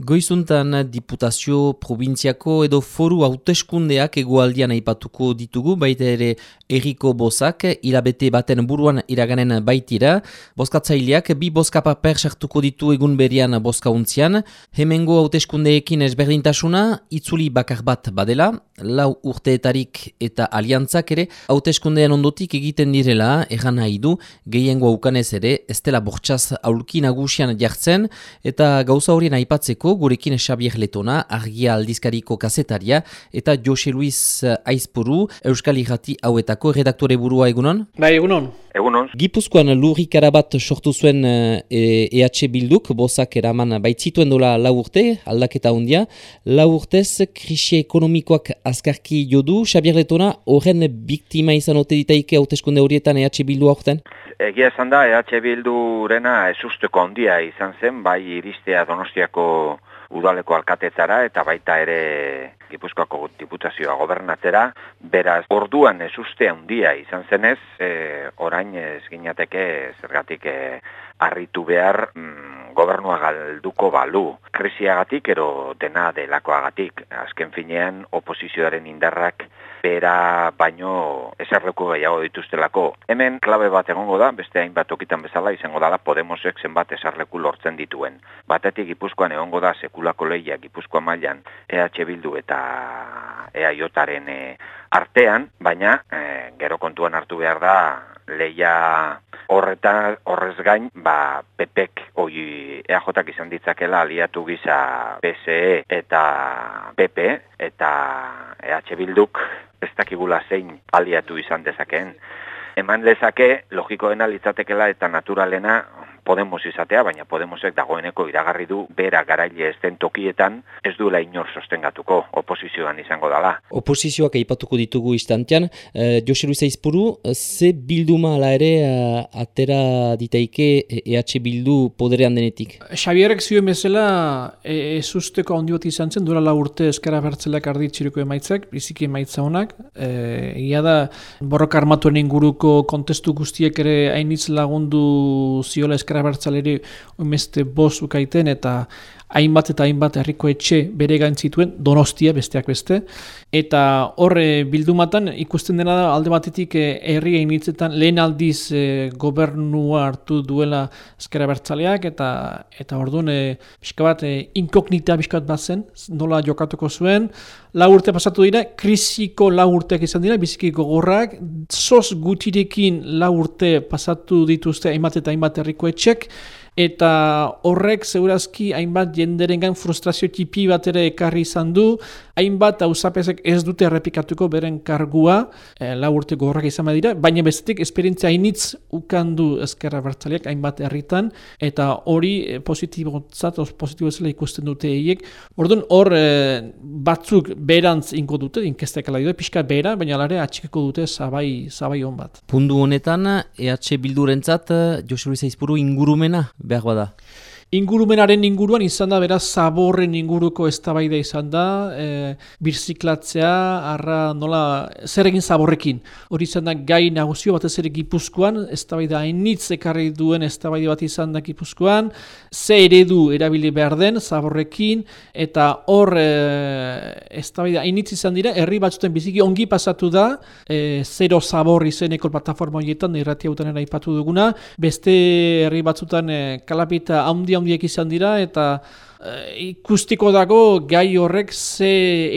Goizuntan diputazio provintziako edo foru hauteskundeak egualdian aipatuko ditugu, baita ere erriko bozak, hilabete baten buruan iraganen baitira. Bozkatzaileak bi bozka paper sartuko ditu egun berian bozkauntzian. Hemengo hauteskundeekin ezberdintasuna, itzuli bakar bat badela, lau urteetarik eta aliantzak ere, hauteskundean ondotik egiten direla, erran nahi du, gehiengo aukanez ere, ez dela bortxaz aulki nagusian jartzen, eta gauza horien aipatzeko, gurekin Xabier Letona, argia aldizkariko kasetaria, eta Jose Luis Aizpuru, Euskal Irrati hauetako redaktore burua egunon? Bai, egunon. Egunon. Gipuzkoan lurrik bat sortu zuen e, EH Bilduk, bozak eraman baitzituen dola lau urte, aldaketa hundia. Lau urtez, krisi ekonomikoak azkarki jodu. Xabier Letona, horren biktima izan ote ditaike hauteskunde horietan EH Bildu aurten? Egia esan da, EH Bildurena esusteko handia izan zen, bai iristea donostiako udaleko alkatetzara eta baita ere Gipuzkoako diputazioa gobernatzera, beraz orduan ez uste handia izan zenez, e, orain ez ginateke zergatik e, arritu behar mm, gobernua galduko balu. Krisiagatik ero dena delakoagatik, azken finean oposizioaren indarrak bera baino eserreko gehiago dituztelako. Hemen klabe bat egongo da, beste hainbat okitan bezala izango dala Podemosek zenbat esarleku lortzen dituen. Batetik Gipuzkoan egongo da sekulako lehia Gipuzkoa mailan EH Bildu eta e, artean, baina e, gero kontuan hartu behar da leia horreta horrez gain, ba, PPek oi EAJak izan ditzakela aliatu gisa PSE eta PP eta EH Bilduk ez dakigula zein aliatu izan dezakeen. Eman lezake, logikoena litzatekela eta naturalena Podemos izatea, baina Podemosek dagoeneko iragarri du bera garaile ez den tokietan ez duela inor sostengatuko oposizioan izango dala. Oposizioak aipatuko ditugu istantean, e, Jose Luis Aizpuru, ze bilduma ala ere a, atera ditaike EH Bildu poderean denetik? Xabierrek zioen bezala e, ez usteko handi bat izan zen, duela urte eskara bertzelak arditxiriko emaitzak, biziki emaitza honak, e, ia da borroka armatuen inguruko kontestu guztiek ere hainitz lagundu ziola eskara abertzaleri umeste bost ukaiten eta hainbat eta hainbat herriko etxe bere zituen donostia besteak beste. Eta horre bildumatan ikusten dena da alde batetik eh, herri egin hitzetan lehen aldiz e, gobernua hartu duela ezkera bertzaleak eta eta orduan e, bat e, inkognita bat bazen nola jokatuko zuen. La urte pasatu dira, krisiko la urteak izan dira, biziki gogorrak, sos gutirekin la urte pasatu dituzte hainbat eta hainbat herriko etxek, eta horrek zeurazki hainbat jenderengan frustrazio tipi bat ere ekarri izan du, hainbat hausapesek ez dute errepikatuko beren kargua, e, lau urte gorrak izan dira, baina bestetik esperientzia hainitz ukandu ezkerra bertzaleak hainbat herritan, eta hori e, positibotzat, positibo ezela ikusten dute eiek. Orduan hor e, batzuk berantz inko dute, inkestek ala dute, pixka bera, baina alare atxikeko dute zabai, zabai hon bat. Pundu honetan, EH Bildurentzat, Jose Luis Aizpuru ingurumena behar bada? Ingurumenaren inguruan izan da, beraz, zaborren inguruko eztabaida izan da, e, birziklatzea, arra, nola, zer egin zaborrekin. Hori izan da, gai nagusio batez ere gipuzkoan, eztabaida hainitz ekarri duen eztabaida bat izan da gipuzkoan, ze eredu erabili behar den zaborrekin, eta hor e, eztabaida hainitz izan dira, herri batzuten biziki ongi pasatu da, e, zero zabor izeneko plataforma horietan, irratia aipatu duguna, beste herri batzutan e, kalapita handia handiek izan dira eta e, ikustiko dago gai horrek ze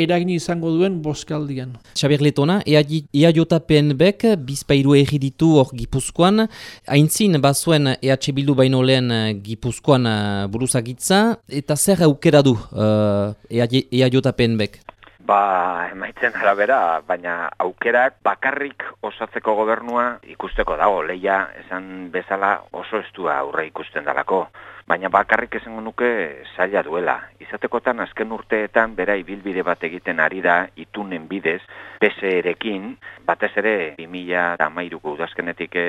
eragin izango duen boskaldian. Xabier Letona, ea jota PNBek bizpairu egi ditu hor Gipuzkoan, haintzin bazuen EH Bildu baino lehen eh, Gipuzkoan uh, buruzagitza, eta zer aukera du uh, ea jota PNBek? Ba, emaitzen arabera, baina aukerak bakarrik osatzeko gobernua ikusteko dago, leia esan bezala oso estua aurre ikusten dalako. Baina bakarrik esango nuke zaila duela. Izatekotan azken urteetan bera ibilbide bat egiten ari da itunen bidez, PSE-erekin, batez ere 2013ko udazkenetik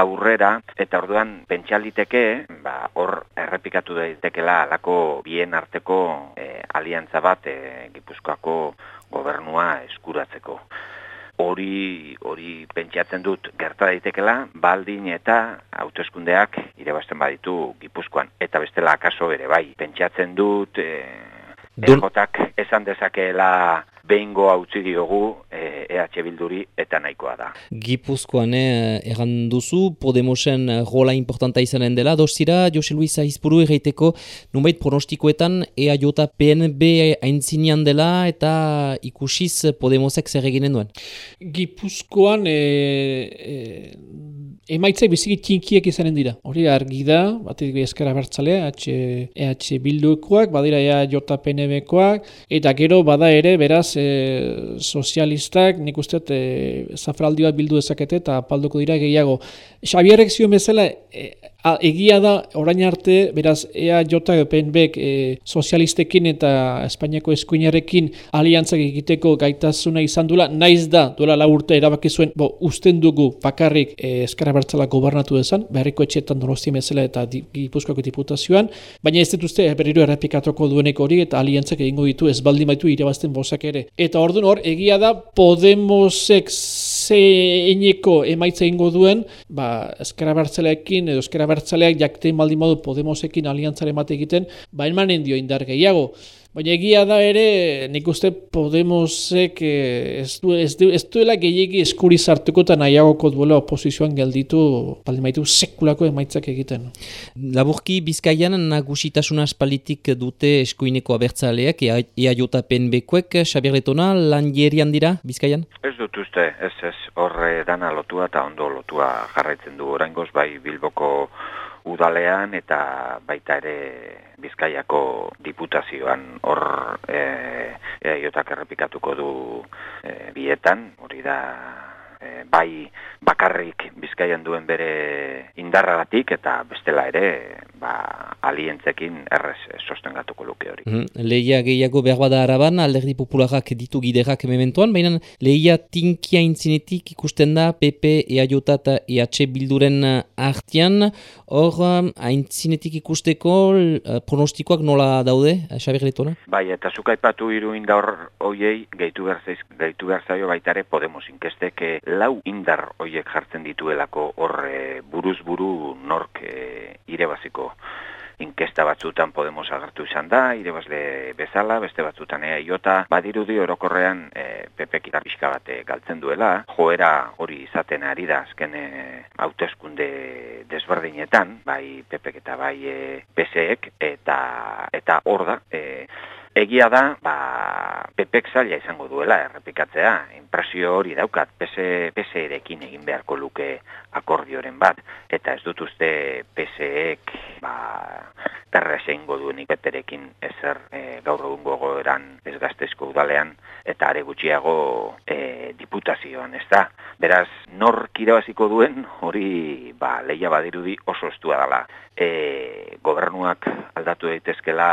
aurrera, eta orduan pentsaliteke, ba, hor errepikatu daitekela alako bien arteko e, aliantza bat e, Gipuzkoako gobernua eskuratzeko. hori hori pentsatzen dut gerta daitekela baldin eta hauteskundeak irebasten baditu Gipuzkoan eta bestela akaso ere bai pentsatzen dut e, esan dezakeela behingo hautzi diogu e, EH Bilduri eta nahikoa da. Gipuzkoan eh, egan duzu, Podemosen rola importanta izanen dela, dozira, Jose Luis Aizpuru egiteko, nunbait pronostikoetan EAJ PNB aintzinean dela eta ikusiz Podemosek zer eginen duen? Gipuzkoan e, e, emaitzak biziki txinkiek izanen dira. Hori argi da, batik eskara bertzalea, EH Bildukoak, badira EAJ PNB-koak, eta gero bada ere, beraz, e, sozialistak, nik uste, e, zafraldi bat bildu dezakete eta palduko dira gehiago. Xabierrek zion bezala, e, egia da, orain arte, beraz, ea jota penbek e, sozialistekin eta Espainiako eskuinarekin aliantzak egiteko gaitasuna izan dula, naiz da, duela la urte erabakizuen, bo, usten dugu bakarrik e, eskara bertzala gobernatu dezan, beharriko etxetan donosti bezala eta gipuzkoako diputazioan, baina ez dituzte berriro errepikatuko duenek hori eta aliantzak egingo ditu ez baldin baitu irabazten bozak ere. Eta orduan hor, egia da Podemosek zeineko emaitza ingo duen, ba, eskera bertzaleekin edo eskera bertzaleak jaktein baldin modu Podemosekin aliantzare mate egiten, ba, enmanen dio indar gehiago. Baina egia da ere, nik uste Podemosek eh, ez, du, ez, du, ez duela gehiagi eskuri zartuko eta nahiagoko duela oposizioan gelditu, baldin maitu sekulako emaitzak egiten. Laburki, Bizkaian nagusitasuna espalitik dute eskuineko abertzaleak, ea jota penbekoek, Xabier Letona, lan jerian dira Bizkaian? Ez dut uste, ez ez, horre dana lotua eta ondo lotua jarraitzen du oraingoz bai Bilboko udalean eta baita ere Bizkaiako diputazioan hor eh eaiotak errepikatuko du e, bietan, hori da e, bai bakarrik Bizkaian duen bere indarragatik eta bestela ere ba, alientzekin errez sostengatuko luke hori. Mm Leia gehiago behar bada araban, alderdi popularak ditu giderak mementoan, baina leia tinkia intzinetik ikusten da PP, EAJ eta EH bilduren artian, hor aintzinetik ikusteko uh, pronostikoak nola daude, Xabier Letona? Bai, eta zukaipatu iru indar hoiei gehitu behar zaio baitare Podemos inkestek lau indar hoiek jartzen dituelako hor e, buruz buru nork e, irebaziko. Inkesta batzutan Podemos agertu izan da, irebazle bezala, beste batzutan ea iota, badirudi orokorrean e, pepek pixka bate galtzen duela, joera hori izaten ari da azken e, hauteskunde desberdinetan, bai pepek eta bai e, PSEek, eta eta hor da, e, Egia da, ba, pepek zaila izango duela errepikatzea, impresio hori daukat, pese erekin egin beharko luke akordioren bat, eta ez dut uste peseek ba, perrese ingo duenik beterekin ezer e, gaur egun gogoeran ez gaztezko udalean, eta are gutxiago e, diputazioan, ez da. Beraz, nor kirabaziko duen, hori ba, leia badirudi oso estua dela. E, gobernuak aldatu daitezkela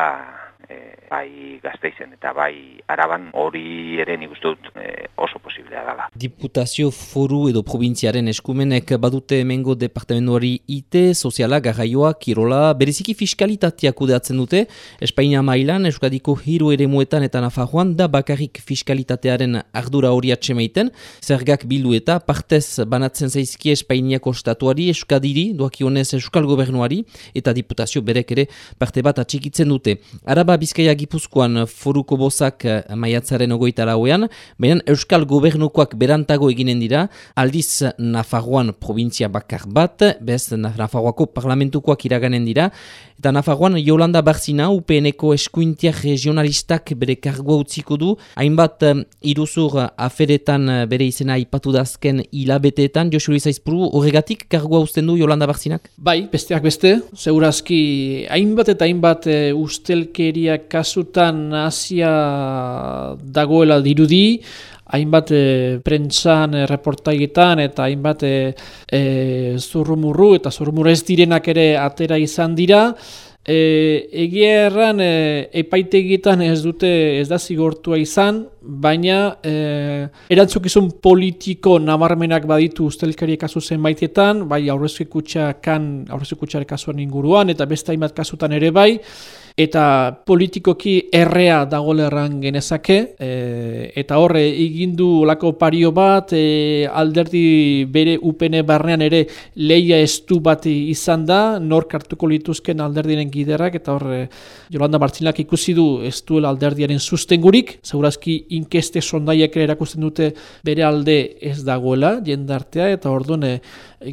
e, bai gazteizen eta bai araban hori ere nik uste dut e, oso posiblea dela. Diputazio foru edo provintziaren eskumenek badute emengo departamentuari IT, soziala, garraioa, kirola, bereziki fiskalitatea kudeatzen dute, Espainia mailan, Euskadiko hiru ere muetan eta nafajoan da bakarrik fiskalitatearen ardura hori atxemeiten, zergak bildu eta partez banatzen zaizki Espainiako statuari, Euskadiri, doakionez Euskal Gobernuari, eta diputazio berek ere parte bat atxikitzen dute. Araba Bizkaia Gipuzkoan foruko bozak maiatzaren ogoita lauean, baina Euskal Gobernukoak berantago eginen dira, aldiz Nafarroan provintzia bakar bat, bez Nafarroako parlamentukoak iraganen dira, eta Nafarroan Jolanda Barzina, UPN-eko eskuintia regionalistak bere kargoa utziko du, hainbat iruzur aferetan eh, bere izena ipatu dazken hilabeteetan, Josu Lizaizpuru, horregatik kargoa uzten du Jolanda Barzinak? Bai, besteak beste, zeurazki hainbat eta hainbat uh, ustelkeria kasutan hasia dagoela dirudi, hainbat e, prentsan e, reportaietan eta hainbat e, e, zurrumurru eta zurrumurru ez direnak ere atera izan dira, E, egia erran e, epaitegietan ez dute ez da zigortua izan, baina e, erantzukizun politiko nabarmenak baditu ustelkari kasu zenbaitetan, bai aurrezki kutsa kan aurrezki kasuan inguruan eta beste hainbat kasutan ere bai, eta politikoki errea dagolerran genezake, e, eta horre egindu olako pario bat, e, alderdi bere upene barnean ere leia estu bat izan da, nor kartuko lituzken alderdiren giderak, eta horre Jolanda Martzinlak ikusi du ez duela alderdiaren sustengurik, zaurazki inkeste sondaiak ere erakusten dute bere alde ez dagoela, jendartea, eta orduan e,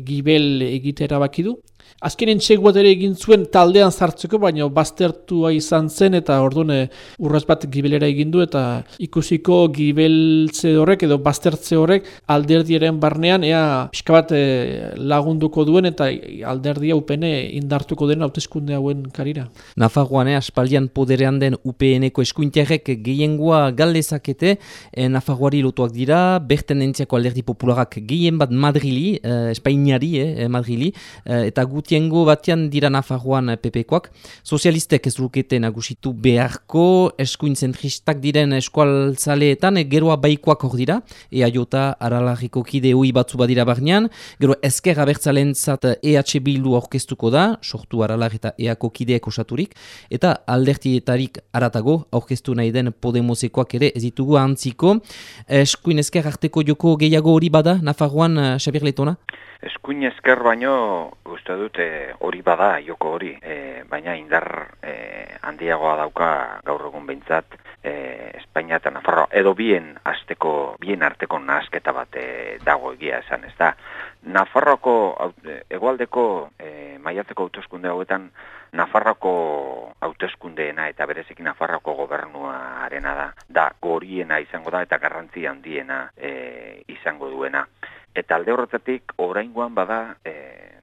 gibel egitera bakidu. Azkenen txeguat ere egin zuen taldean zartzeko, baina baztertua izan zen eta ordune urraz bat gibelera egin du eta ikusiko gibeltze horrek edo baztertze horrek alderdiaren barnean ea pixka bat eh, lagunduko duen eta alderdia UPN indartuko den hauteskunde hauen karira. Nafarroan, eh, aspaldian poderean den UPN-eko eskuintiarek gehiengoa galdezakete, eh, Nafarroari lotuak dira, berten entziako alderdi popularak gehien bat Madrili, eh, Espainiari, eh, Madrili, eh, eta guti gutiengo batean dira Nafarroan eh, PPkoak. Sozialistek ez lukete nagusitu beharko, eskuin zentristak diren eskualtzaleetan, geroa baikoak hor dira, ea jota aralarriko kide hui batzu badira barnean, gero ezker abertzalen zat EH Bildu aurkeztuko da, sortu aralar eta eako kideek osaturik, eta aldertietarik aratago aurkeztu nahi den Podemosekoak ere ez ditugu antziko. Eskuin ezker arteko joko gehiago hori bada, Nafarroan, eh, Xabier Letona? Eskuin ezker baino, uste dute hori bada, joko hori, e, baina indar e, handiagoa dauka gaur egun behintzat e, Espainia eta Nafarroa, edo bien azteko, bien arteko nazketa bat e, dago egia esan, ez da. Nafarroako, egualdeko e, maiatzeko autoskunde hauetan, Nafarroko hauteskundeena eta berezekin Nafarroko gobernuarena da, da goriena izango da eta garrantzi handiena e, izango duena. Eta alde horretatik, oraingoan bada, e,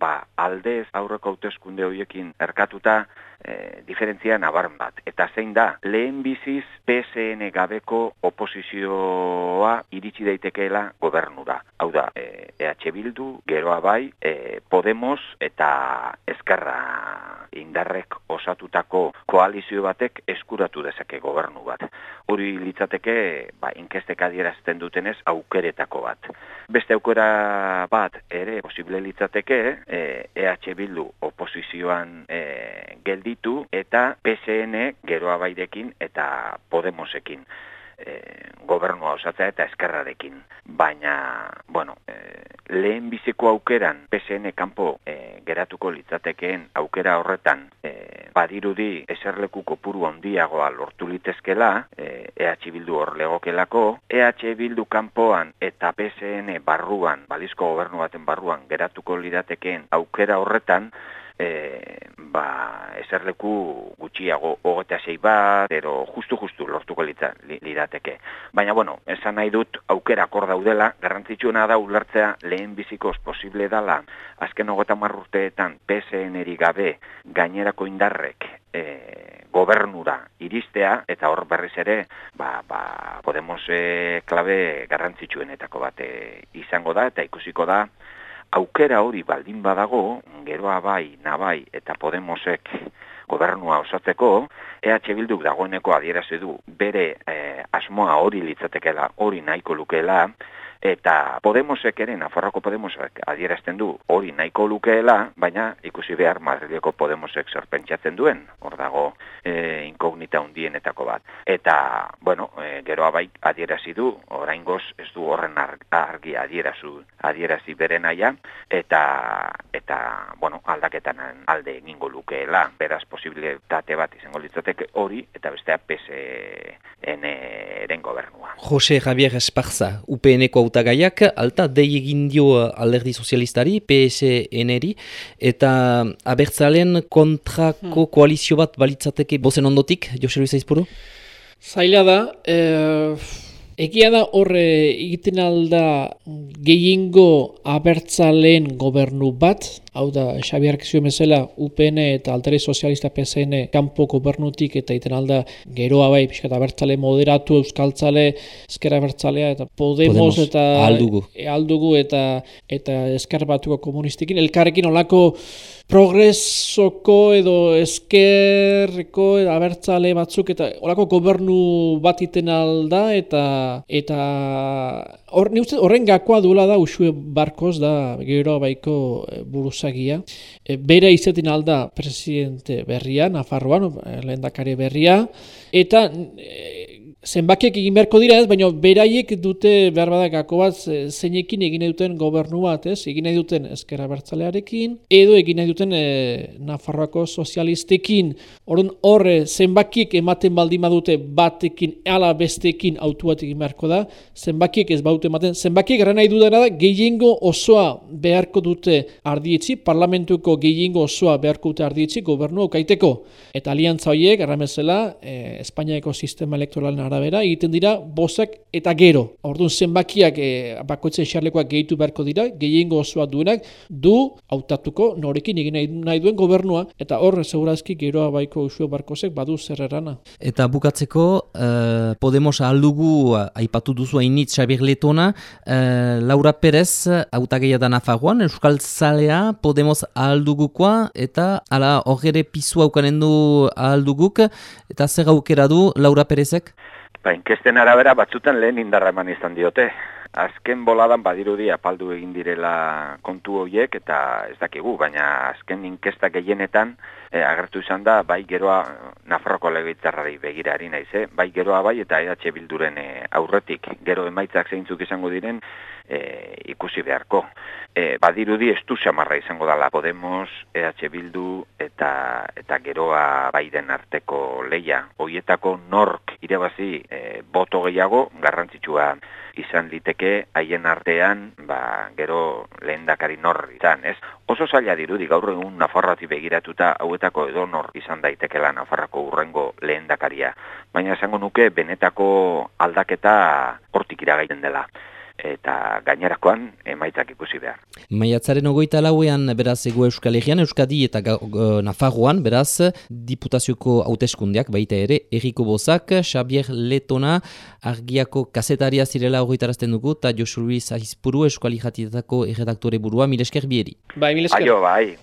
ba, aldez aurreko hauteskunde horiekin erkatuta, e, diferentzia nabarn bat. Eta zein da, lehen biziz PSN gabeko oposizioa iritsi daitekeela gobernura. Hau da, e, EH Bildu, geroa bai, e, Podemos eta Ezkerra indarrek osatutako koalizio batek eskuratu dezake gobernu bat. Hori litzateke, ba, inkestek adierazten dutenez, aukeretako bat. Beste aukera bat ere posible litzateke, e, EH Bildu oposizioan e, gelditu eta PSN geroa baidekin eta Podemosekin e, gobernua osatzea eta eskerrarekin. Baina, bueno, e, lehen biziko aukeran PSN kanpo e, geratuko litzatekeen aukera horretan e, badirudi eserleku kopuru handiagoa lortu litezkela, e, EH Bildu hor legokelako, EH Bildu kanpoan eta PSN barruan, balizko gobernu baten barruan geratuko lidatekeen aukera horretan, e, ba, eserleku gutxiago hogeita sei bat, ero justu-justu lortuko litza, lirateke. Baina, bueno, esan nahi dut aukera akor daudela, garrantzitsuena da ulertzea lehen bizikoz posible dala, azken hogeta marrurteetan PSN gabe gainerako indarrek e, gobernura iristea, eta hor berriz ere, ba, ba, Podemos e, klabe garrantzitsuenetako bat izango da, eta ikusiko da, aukera hori baldin badago, geroa bai, nabai eta Podemosek gobernua osatzeko, EH Bilduk dagoeneko adierazi du bere eh, asmoa hori litzatekela, hori nahiko lukeela, eta Podemosek ere, Nafarroko Podemosek adierazten du hori nahiko lukeela, baina ikusi behar Madrileko Podemosek sorpentsatzen duen, hor dago e, inkognita undienetako bat. Eta, bueno, e, geroa bai adierazi du, orain goz ez du horren argi adierazu, adierazi bere naia, eta, eta bueno, aldaketan alde egingo lukeela, beraz posibilitate bat izango litzateke hori, eta bestea PSN eren gobernua. Jose Javier Esparza, UPN-eko hautagaiak alta dei egin dio alderdi sozialistari, PSN-eri, eta abertzalen kontrako hmm. koalizio bat balitzateke bozen ondotik, Jose Luis Aizpuru? Zaila da, e, Egia da horre egiten alda gehiengo abertzaleen gobernu bat, hau da Xabiar Kizio Mezela UPN eta Altere Sozialista PSN kanpo gobernutik eta egiten alda geroa bai, pixka abertzale moderatu euskaltzale, ezkera abertzalea eta Podemos, eta aldugu. E, aldugu eta eta ezker batuko komunistikin, elkarrekin olako progresoko edo eskerreko abertzale batzuk eta olako gobernu bat iten alda eta eta hor, horren gakoa duela da usue barkoz da gero baiko eh, buru osagia. E, bera izaten alda presidente berria, Nafarroan, lehendakari berria, eta zenbakiek egin beharko dira ez, baina beraiek dute behar badak gako bat zeinekin egin duten gobernu bat, ez? Egin nahi duten ezkerra bertzalearekin, edo egin nahi duten e, Nafarroako sozialistekin. Horren horre zenbakiek ematen baldima dute batekin, ala bestekin autu bat egin beharko da, zenbakiek ez baute ematen, zenbakiek gara nahi dudana da, gehiengo osoa beharko dute ardietzi, parlamentuko gehiengo osoa beharko dute ardietzi gobernu okaiteko. Eta aliantza horiek, erramezela, e, Espainiako sistema elektoralen arabera egiten dira bozak eta gero. Orduan zenbakiak e, bakoitzen xarlekoak gehitu beharko dira, gehiengo osoa duenak, du hautatuko norekin egin nahi duen gobernua, eta hor segurazki geroa baiko usio barkozek badu zerrerana. Eta bukatzeko, uh, Podemos aldugu uh, aipatu duzu hainit Xabier Letona, uh, Laura Perez hautageia da Nafagoan, Euskal Zalea Podemos aldugukoa, eta ala horre pisu haukanen du alduguk, eta zer aukera du Laura Perezek? Ba, inkesten arabera batzutan lehen indarra eman izan diote. Azken boladan badirudi apaldu egin direla kontu horiek eta ez dakigu, baina azken inkesta gehienetan e, agertu izan da bai geroa Nafarroko legitzarrari begirari naize, bai geroa bai eta EH Bilduren e, aurretik gero emaitzak zeintzuk izango diren e, ikusi beharko. E, badirudi estu xamarra izango dala Podemos, EH Bildu eta eta geroa baiden arteko leia. Hoietako nork irabazi e, boto gehiago garrantzitsua izan liteke haien artean ba, gero lehendakari nor izan, ez? Oso zaila dirudi gaur egun Nafarroati begiratuta hauetako edo nor izan daitekela Nafarrako urrengo lehendakaria. Baina esango nuke benetako aldaketa hortik iragaiten dela eta gainerakoan emaitzak ikusi behar. Maiatzaren ogoita lauean beraz ego Euskal Herrian, Euskadi eta Nafarroan beraz diputazioko hauteskundiak baita ere Eriko Bozak, Xabier Letona argiako kasetaria zirela horretarazten dugu eta Josu Luis Ahizpuru Euskal Herriatako erredaktore burua, Milesker Bieri. Bai, Milesker. bai.